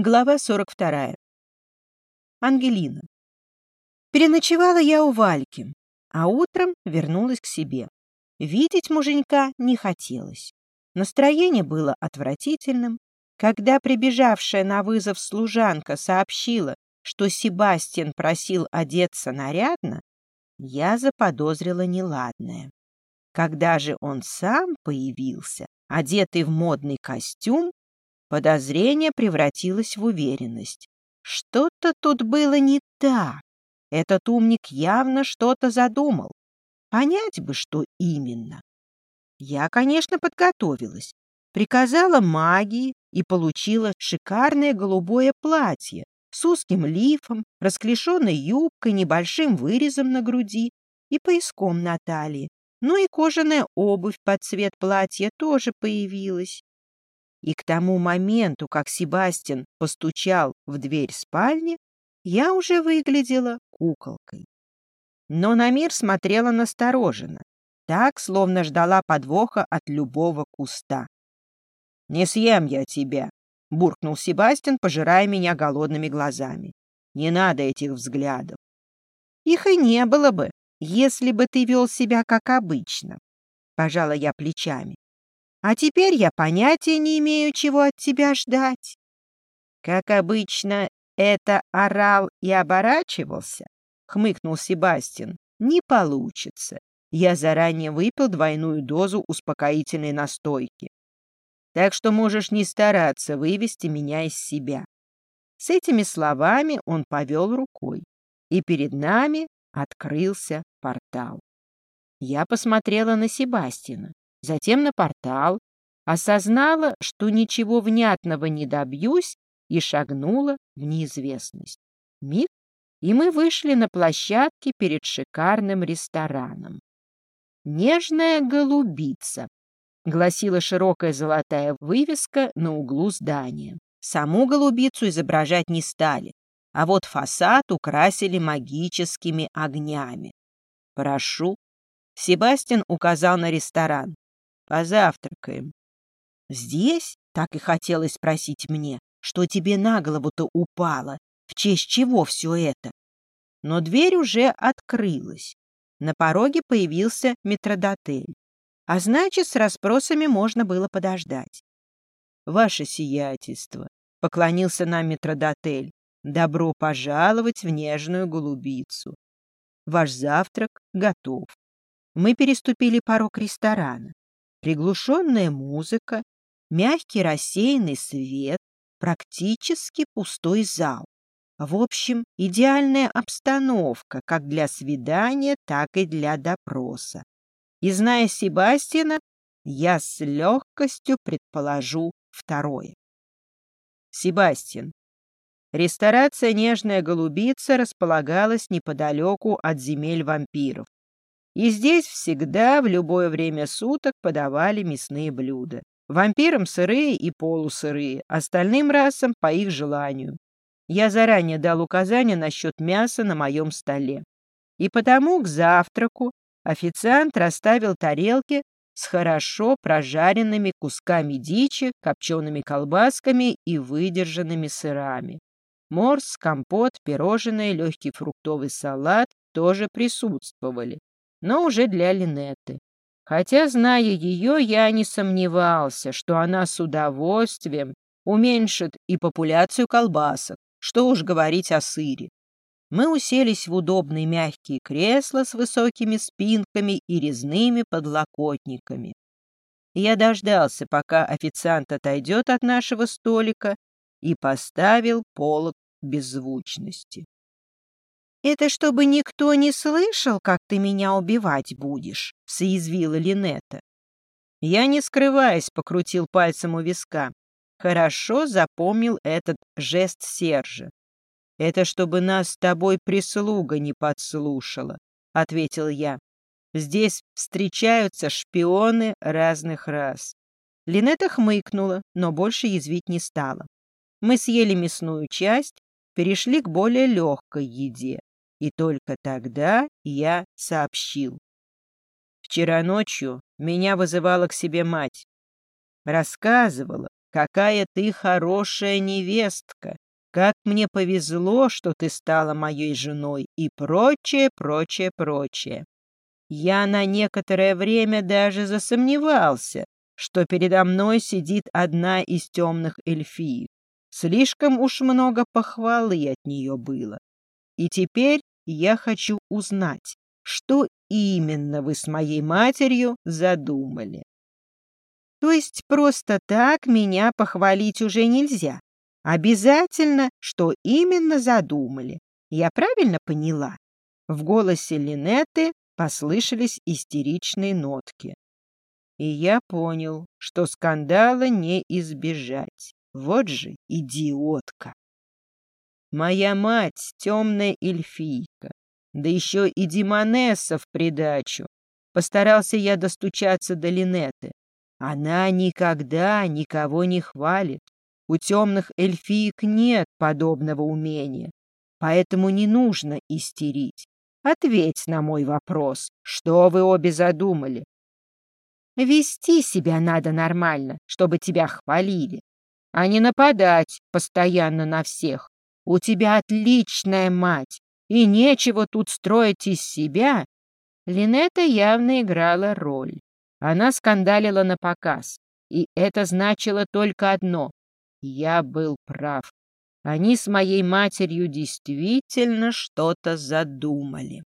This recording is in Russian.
Глава 42. Ангелина. Переночевала я у Вальки, а утром вернулась к себе. Видеть муженька не хотелось. Настроение было отвратительным. Когда прибежавшая на вызов служанка сообщила, что Себастьян просил одеться нарядно, я заподозрила неладное. Когда же он сам появился, одетый в модный костюм, Подозрение превратилось в уверенность. Что-то тут было не так. Этот умник явно что-то задумал. Понять бы, что именно. Я, конечно, подготовилась. Приказала магии и получила шикарное голубое платье с узким лифом, расклешенной юбкой, небольшим вырезом на груди и пояском на талии. Ну и кожаная обувь под цвет платья тоже появилась. И к тому моменту, как Себастьян постучал в дверь спальни, я уже выглядела куколкой. Но на мир смотрела настороженно, так, словно ждала подвоха от любого куста. «Не съем я тебя», — буркнул Себастьян, пожирая меня голодными глазами. «Не надо этих взглядов». «Их и не было бы, если бы ты вел себя как обычно», — пожала я плечами. А теперь я понятия не имею, чего от тебя ждать. Как обычно, это орал и оборачивался, хмыкнул Себастьян. Не получится. Я заранее выпил двойную дозу успокоительной настойки. Так что можешь не стараться вывести меня из себя. С этими словами он повел рукой, и перед нами открылся портал. Я посмотрела на Себастьяна затем на портал, осознала, что ничего внятного не добьюсь, и шагнула в неизвестность. Миг, и мы вышли на площадке перед шикарным рестораном. «Нежная голубица», — гласила широкая золотая вывеска на углу здания. Саму голубицу изображать не стали, а вот фасад украсили магическими огнями. «Прошу». Себастьян указал на ресторан. Позавтракаем. Здесь так и хотелось спросить мне, что тебе на голову-то упало, в честь чего все это. Но дверь уже открылась. На пороге появился метродотель. А значит, с расспросами можно было подождать. «Ваше сиятельство», — поклонился нам метродотель, — «добро пожаловать в нежную голубицу. Ваш завтрак готов». Мы переступили порог ресторана приглушенная музыка, мягкий рассеянный свет, практически пустой зал. В общем, идеальная обстановка как для свидания, так и для допроса. И зная Себастьяна, я с легкостью предположу второе. Себастьян. Ресторация «Нежная голубица» располагалась неподалеку от земель вампиров. И здесь всегда в любое время суток подавали мясные блюда. Вампирам сырые и полусырые, остальным расам по их желанию. Я заранее дал указание насчет мяса на моем столе. И потому к завтраку официант расставил тарелки с хорошо прожаренными кусками дичи, копчеными колбасками и выдержанными сырами. Морс, компот, пирожные, легкий фруктовый салат тоже присутствовали но уже для Линетты. Хотя, зная ее, я не сомневался, что она с удовольствием уменьшит и популяцию колбасок, что уж говорить о сыре. Мы уселись в удобные мягкие кресла с высокими спинками и резными подлокотниками. Я дождался, пока официант отойдет от нашего столика, и поставил полок беззвучности. «Это чтобы никто не слышал, как ты меня убивать будешь», — соязвила Линета. Я, не скрываясь, покрутил пальцем у виска. Хорошо запомнил этот жест Сержа. «Это чтобы нас с тобой прислуга не подслушала», — ответил я. «Здесь встречаются шпионы разных рас». Линета хмыкнула, но больше язвить не стала. Мы съели мясную часть, перешли к более легкой еде. И только тогда я сообщил. Вчера ночью меня вызывала к себе мать. Рассказывала, какая ты хорошая невестка, как мне повезло, что ты стала моей женой и прочее, прочее, прочее. Я на некоторое время даже засомневался, что передо мной сидит одна из темных эльфиев. Слишком уж много похвалы от нее было. И теперь я хочу узнать, что именно вы с моей матерью задумали. То есть просто так меня похвалить уже нельзя. Обязательно, что именно задумали. Я правильно поняла? В голосе Линеты послышались истеричные нотки. И я понял, что скандала не избежать. Вот же идиотка. Моя мать — темная эльфийка, да еще и демонесса в придачу. Постарался я достучаться до Линеты. Она никогда никого не хвалит. У темных эльфиек нет подобного умения, поэтому не нужно истерить. Ответь на мой вопрос, что вы обе задумали? Вести себя надо нормально, чтобы тебя хвалили, а не нападать постоянно на всех. У тебя отличная мать, и нечего тут строить из себя. Линета явно играла роль. Она скандалила на показ, и это значило только одно — я был прав. Они с моей матерью действительно что-то задумали.